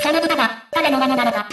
その豚が彼のものなのか。